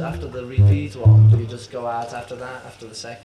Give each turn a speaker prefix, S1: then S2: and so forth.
S1: After the repeat one, you just go out after that after the second.